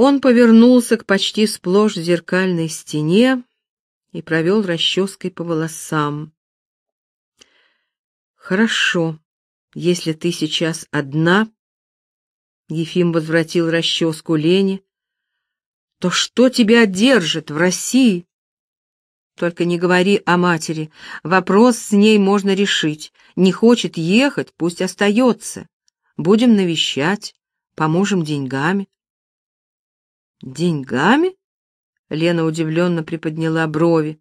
Он повернулся к почти сплошь зеркальной стене и провел расческой по волосам. «Хорошо, если ты сейчас одна...» Ефим возвратил расческу Лене. «То что тебя держит в России?» «Только не говори о матери. Вопрос с ней можно решить. Не хочет ехать, пусть остается. Будем навещать, поможем деньгами». «Деньгами?» Лена удивленно приподняла брови.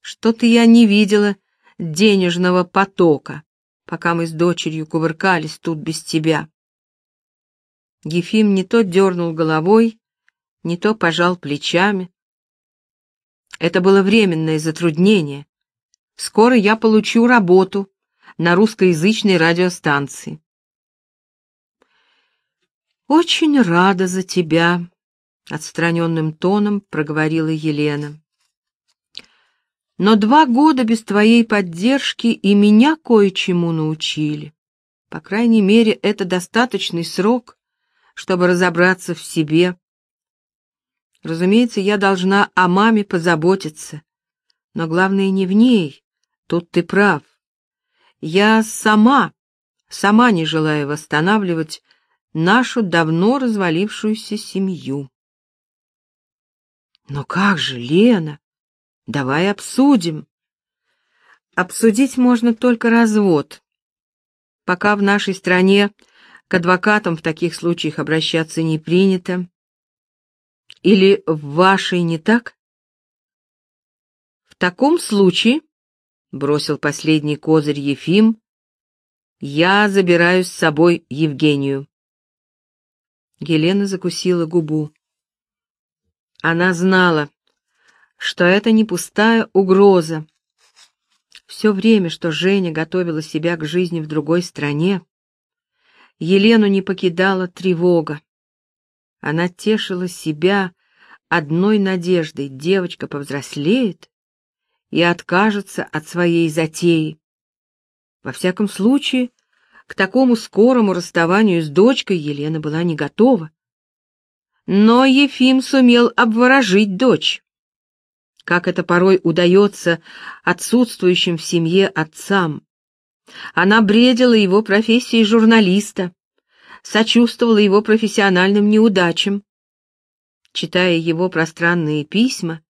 «Что-то я не видела денежного потока, пока мы с дочерью кувыркались тут без тебя». Ефим не то дернул головой, не то пожал плечами. Это было временное затруднение. Скоро я получу работу на русскоязычной радиостанции. «Очень рада за тебя», отстраненным тоном проговорила Елена. Но два года без твоей поддержки и меня кое-чему научили. По крайней мере, это достаточный срок, чтобы разобраться в себе. Разумеется, я должна о маме позаботиться, но главное не в ней. Тут ты прав. Я сама, сама не желаю восстанавливать нашу давно развалившуюся семью. Но как же, Лена? Давай обсудим. Обсудить можно только развод. Пока в нашей стране к адвокатам в таких случаях обращаться не принято. Или в вашей не так? В таком случае, бросил последний козырь Ефим, я забираю с собой Евгению. Елена закусила губу. Она знала, что это не пустая угроза. Все время, что Женя готовила себя к жизни в другой стране, Елену не покидала тревога. Она тешила себя одной надеждой: девочка повзрослеет и откажется от своей затеи. Во всяком случае, к такому скорому расставанию с дочкой Елена была не готова. Но Ефим сумел обворожить дочь. Как это порой удается отсутствующим в семье отцам. Она бредила его профессией журналиста, сочувствовала его профессиональным неудачам. Читая его пространные письма,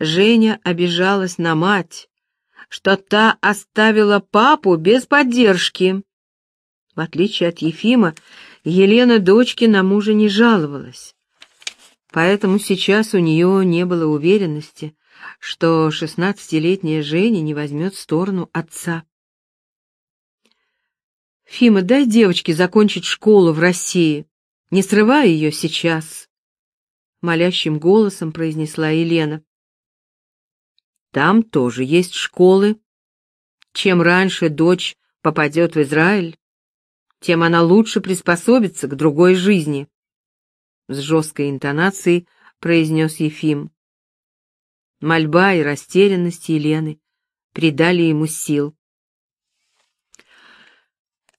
Женя обижалась на мать, что та оставила папу без поддержки. В отличие от Ефима, Елена дочке на мужа не жаловалась. Поэтому сейчас у нее не было уверенности, что шестнадцатилетняя Женя не возьмет сторону отца. «Фима, дай девочке закончить школу в России, не срывай ее сейчас», — молящим голосом произнесла Елена. «Там тоже есть школы. Чем раньше дочь попадет в Израиль, тем она лучше приспособится к другой жизни с жесткой интонацией произнес Ефим. Мольба и растерянность Елены придали ему сил.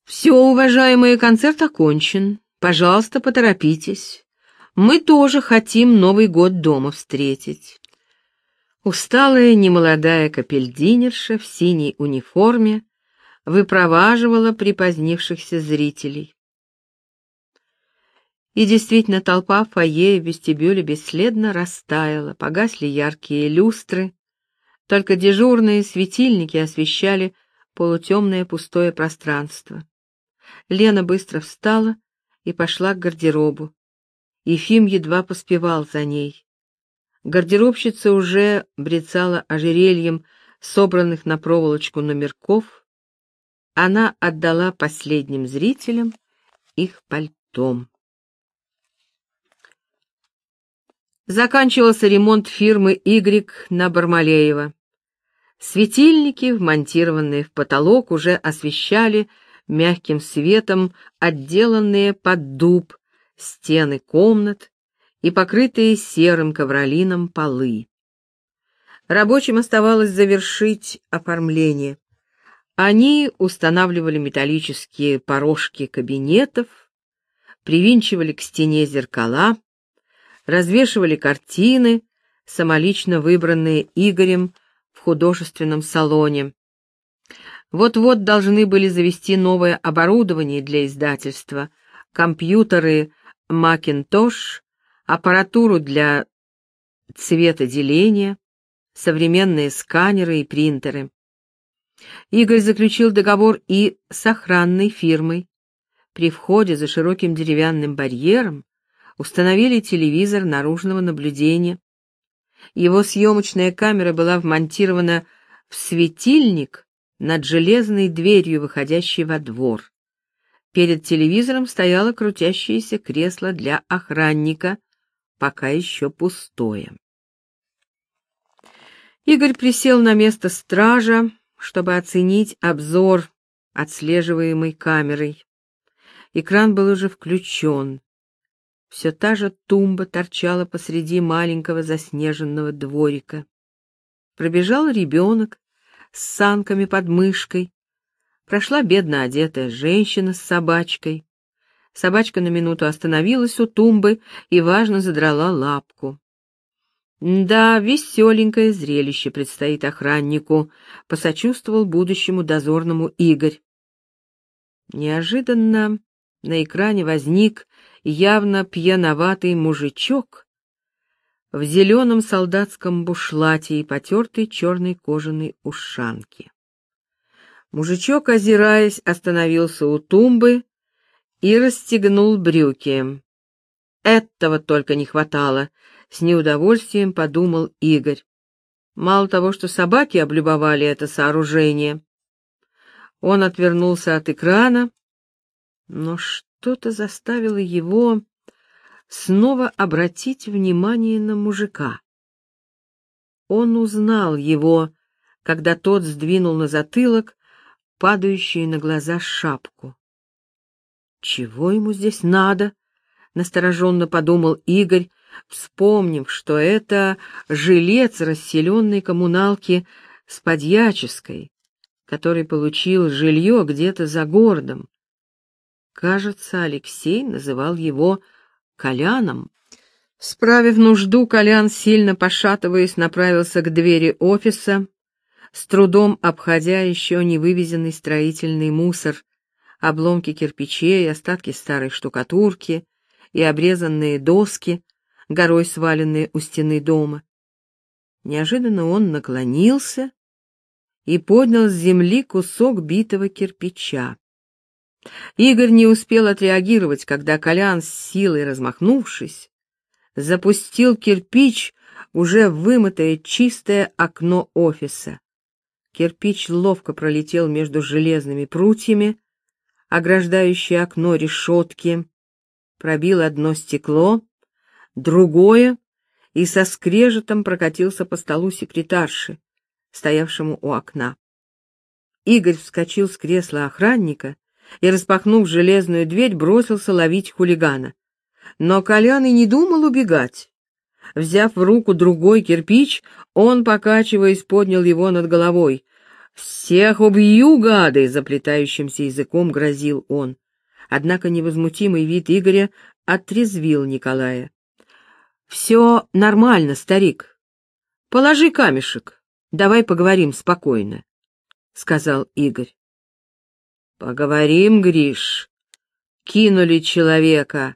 «Все, уважаемые, концерт окончен. Пожалуйста, поторопитесь. Мы тоже хотим Новый год дома встретить». Усталая немолодая капельдинерша в синей униформе выпроваживала припозднившихся зрителей. И действительно, толпа в фойе и вестибюле бесследно растаяла, погасли яркие люстры, только дежурные светильники освещали полутемное пустое пространство. Лена быстро встала и пошла к гардеробу. Ефим едва поспевал за ней. Гардеробщица уже брецала ожерельем собранных на проволочку номерков. Она отдала последним зрителям их пальтом. Заканчивался ремонт фирмы «Y» на Бармалеева. Светильники, вмонтированные в потолок, уже освещали мягким светом отделанные под дуб стены комнат и покрытые серым ковролином полы. Рабочим оставалось завершить оформление. Они устанавливали металлические порожки кабинетов, привинчивали к стене зеркала, развешивали картины, самолично выбранные Игорем в художественном салоне. Вот-вот должны были завести новое оборудование для издательства, компьютеры Macintosh, аппаратуру для цветоделения, современные сканеры и принтеры. Игорь заключил договор и с охранной фирмой. При входе за широким деревянным барьером установили телевизор наружного наблюдения. Его съемочная камера была вмонтирована в светильник над железной дверью, выходящей во двор. Перед телевизором стояло крутящееся кресло для охранника, пока еще пустое. Игорь присел на место стража, чтобы оценить обзор, отслеживаемый камерой. Экран был уже включен. Все та же тумба торчала посреди маленького заснеженного дворика. Пробежал ребенок с санками под мышкой. Прошла бедно одетая женщина с собачкой. Собачка на минуту остановилась у тумбы и важно задрала лапку. Да, веселенькое зрелище предстоит охраннику, посочувствовал будущему дозорному Игорь. Неожиданно на экране возник явно пьяноватый мужичок в зеленом солдатском бушлате и потертой черной кожаной ушанке. Мужичок, озираясь, остановился у тумбы и расстегнул брюки. Этого только не хватало, с неудовольствием подумал Игорь. Мало того, что собаки облюбовали это сооружение. Он отвернулся от экрана, но что-то заставило его снова обратить внимание на мужика. Он узнал его, когда тот сдвинул на затылок падающую на глаза шапку. Чего ему здесь надо? настороженно подумал Игорь, вспомнив, что это жилец расселенной коммуналки с подьяческой, который получил жилье где-то за городом. Кажется, Алексей называл его Коляном. Справив нужду, Колян, сильно пошатываясь, направился к двери офиса, с трудом обходя еще не вывезенный строительный мусор, обломки кирпичей, остатки старой штукатурки и обрезанные доски, горой сваленные у стены дома. Неожиданно он наклонился и поднял с земли кусок битого кирпича. Игорь не успел отреагировать, когда Колян, с силой размахнувшись, запустил кирпич уже вымытое чистое окно офиса. Кирпич ловко пролетел между железными прутьями, ограждающие окно решетки, пробил одно стекло, другое и со скрежетом прокатился по столу секретарши, стоявшему у окна. Игорь вскочил с кресла охранника и, распахнув железную дверь, бросился ловить хулигана. Но Колян и не думал убегать. Взяв в руку другой кирпич, он, покачиваясь, поднял его над головой. «Всех убью, гады!» — заплетающимся языком грозил он. Однако невозмутимый вид Игоря отрезвил Николая. «Все нормально, старик. Положи камешек, давай поговорим спокойно», — сказал Игорь. «Поговорим, Гриш. Кинули человека,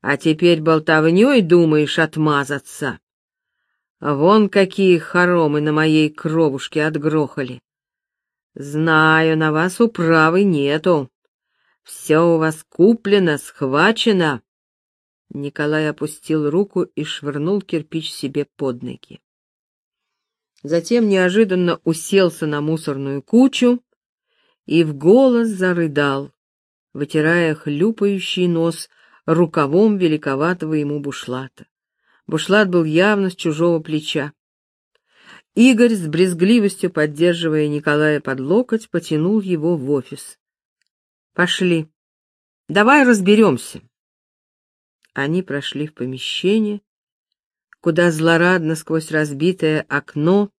а теперь болтовней думаешь отмазаться. Вон какие хоромы на моей кровушке отгрохали. Знаю, на вас управы нету. Все у вас куплено, схвачено. Николай опустил руку и швырнул кирпич себе под ноги. Затем неожиданно уселся на мусорную кучу и в голос зарыдал, вытирая хлюпающий нос рукавом великоватого ему бушлата. Бушлат был явно с чужого плеча. Игорь с брезгливостью, поддерживая Николая под локоть, потянул его в офис. Пошли. Давай разберемся. Они прошли в помещение, куда злорадно сквозь разбитое окно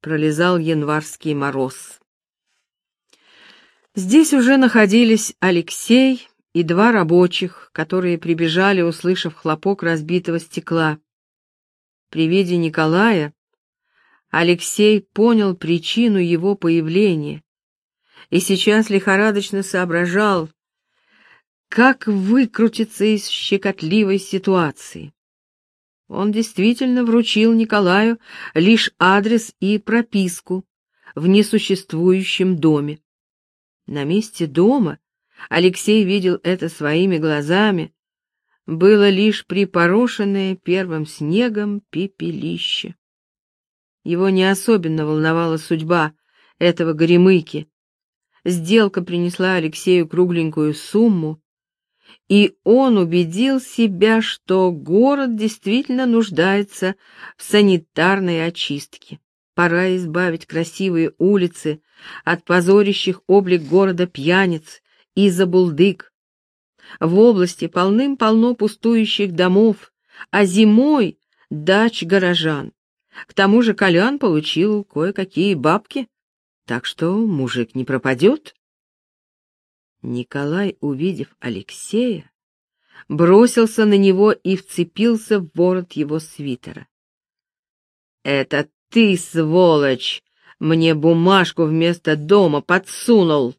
пролезал январский мороз. Здесь уже находились Алексей и два рабочих, которые прибежали, услышав хлопок разбитого стекла. При виде Николая Алексей понял причину его появления и сейчас лихорадочно соображал, как выкрутиться из щекотливой ситуации. Он действительно вручил Николаю лишь адрес и прописку в несуществующем доме. На месте дома Алексей видел это своими глазами, было лишь припорошенное первым снегом пепелище. Его не особенно волновала судьба этого горемыки. Сделка принесла Алексею кругленькую сумму, и он убедил себя, что город действительно нуждается в санитарной очистке. Пора избавить красивые улицы от позорящих облик города пьяниц и забулдык. В области полным-полно пустующих домов, а зимой — дач горожан. К тому же Колян получил кое-какие бабки, так что мужик не пропадет. Николай, увидев Алексея, бросился на него и вцепился в ворот его свитера. «Это ты, сволочь, мне бумажку вместо дома подсунул!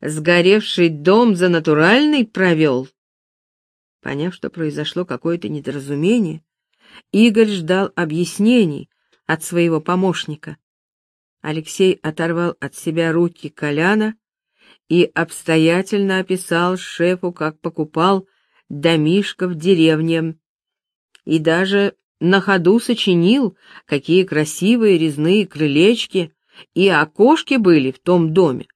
Сгоревший дом за натуральный провел!» Поняв, что произошло какое-то недоразумение, Игорь ждал объяснений от своего помощника. Алексей оторвал от себя руки Коляна и обстоятельно описал шефу, как покупал домишко в деревне, и даже на ходу сочинил, какие красивые резные крылечки и окошки были в том доме.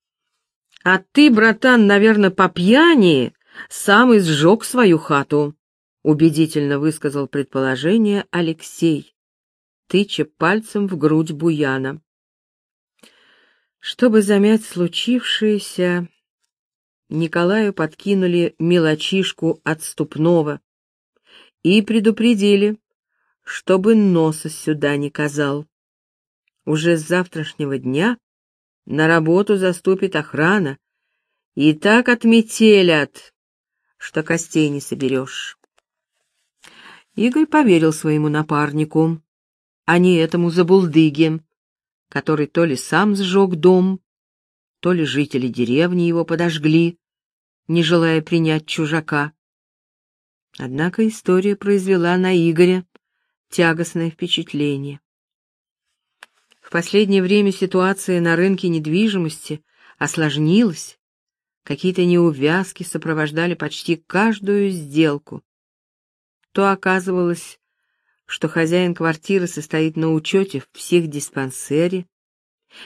А ты, братан, наверное, по пьяни сам изжег свою хату. — убедительно высказал предположение Алексей, тыча пальцем в грудь Буяна. Чтобы замять случившееся, Николаю подкинули мелочишку отступного и предупредили, чтобы носа сюда не казал. Уже с завтрашнего дня на работу заступит охрана, и так отметелят, что костей не соберешь. Игорь поверил своему напарнику, а не этому забулдыге, который то ли сам сжег дом, то ли жители деревни его подожгли, не желая принять чужака. Однако история произвела на Игоря тягостное впечатление. В последнее время ситуация на рынке недвижимости осложнилась. Какие-то неувязки сопровождали почти каждую сделку то оказывалось, что хозяин квартиры состоит на учете в психдиспансере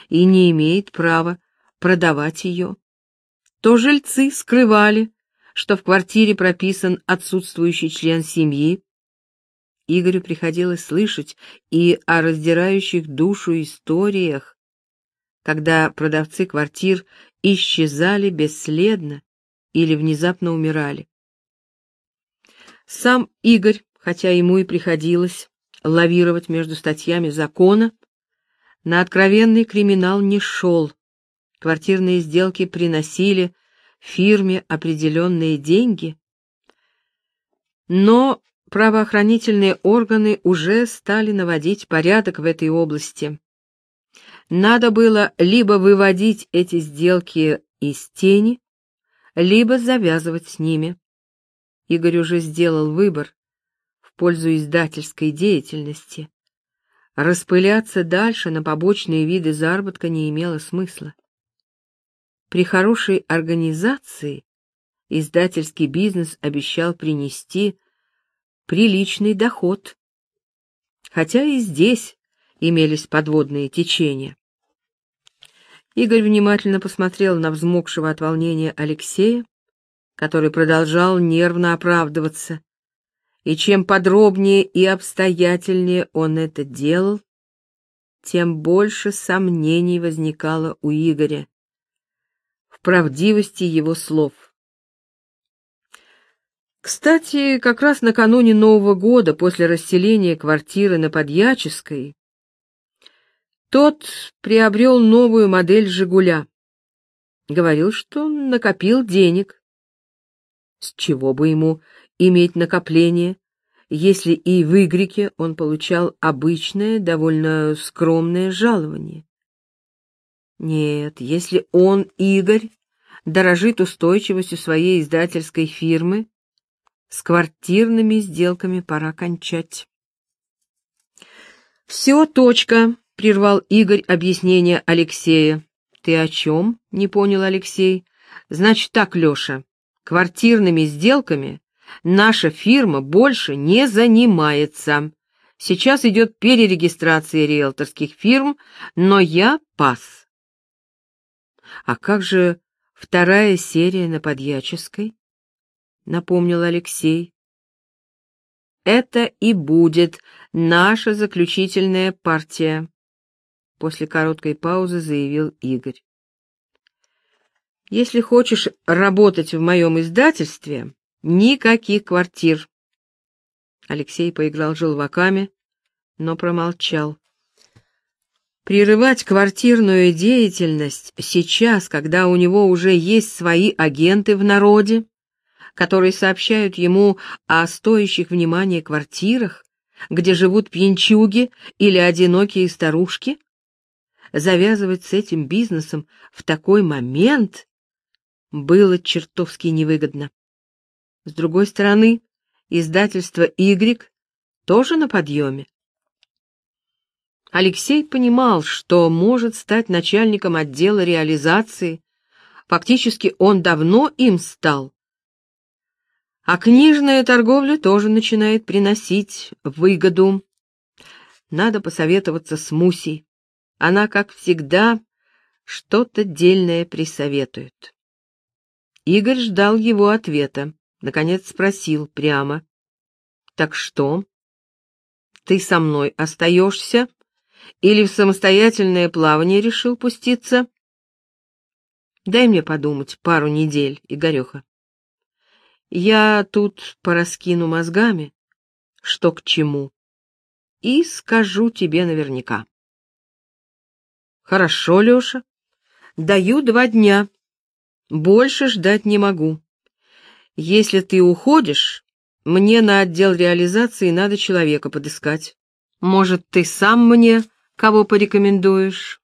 и не имеет права продавать ее, то жильцы скрывали, что в квартире прописан отсутствующий член семьи. Игорю приходилось слышать и о раздирающих душу историях, когда продавцы квартир исчезали бесследно или внезапно умирали. Сам Игорь, хотя ему и приходилось лавировать между статьями закона, на откровенный криминал не шел. Квартирные сделки приносили фирме определенные деньги, но правоохранительные органы уже стали наводить порядок в этой области. Надо было либо выводить эти сделки из тени, либо завязывать с ними. Игорь уже сделал выбор в пользу издательской деятельности. Распыляться дальше на побочные виды заработка не имело смысла. При хорошей организации издательский бизнес обещал принести приличный доход. Хотя и здесь имелись подводные течения. Игорь внимательно посмотрел на взмокшего от волнения Алексея, который продолжал нервно оправдываться. И чем подробнее и обстоятельнее он это делал, тем больше сомнений возникало у Игоря в правдивости его слов. Кстати, как раз накануне Нового года, после расселения квартиры на Подьяческой, тот приобрел новую модель «Жигуля». Говорил, что накопил денег С чего бы ему иметь накопление, если и в Игреке он получал обычное, довольно скромное жалование? Нет, если он, Игорь, дорожит устойчивостью своей издательской фирмы, с квартирными сделками пора кончать. «Все, точка», — прервал Игорь объяснение Алексея. «Ты о чем?» — не понял Алексей. «Значит так, Леша, квартирными сделками наша фирма больше не занимается. Сейчас идет перерегистрация риэлторских фирм, но я пас». «А как же вторая серия на Подьяческой?» — напомнил Алексей. «Это и будет наша заключительная партия», — после короткой паузы заявил Игорь. «Если хочешь работать в моем издательстве, никаких квартир». Алексей поиграл желваками, но промолчал. Прерывать квартирную деятельность сейчас, когда у него уже есть свои агенты в народе, которые сообщают ему о стоящих внимания квартирах, где живут пьянчуги или одинокие старушки? Завязывать с этим бизнесом в такой момент было чертовски невыгодно. С другой стороны, издательство «Y» тоже на подъеме. Алексей понимал, что может стать начальником отдела реализации. Фактически он давно им стал. А книжная торговля тоже начинает приносить выгоду. Надо посоветоваться с Мусей. Она, как всегда, что-то дельное присоветует. Игорь ждал его ответа. Наконец спросил прямо. «Так что? Ты со мной остаешься? Или в самостоятельное плавание решил пуститься?» «Дай мне подумать пару недель, Игореха». Я тут пораскину мозгами, что к чему, и скажу тебе наверняка. Хорошо, Леша. Даю два дня. Больше ждать не могу. Если ты уходишь, мне на отдел реализации надо человека подыскать. Может, ты сам мне кого порекомендуешь?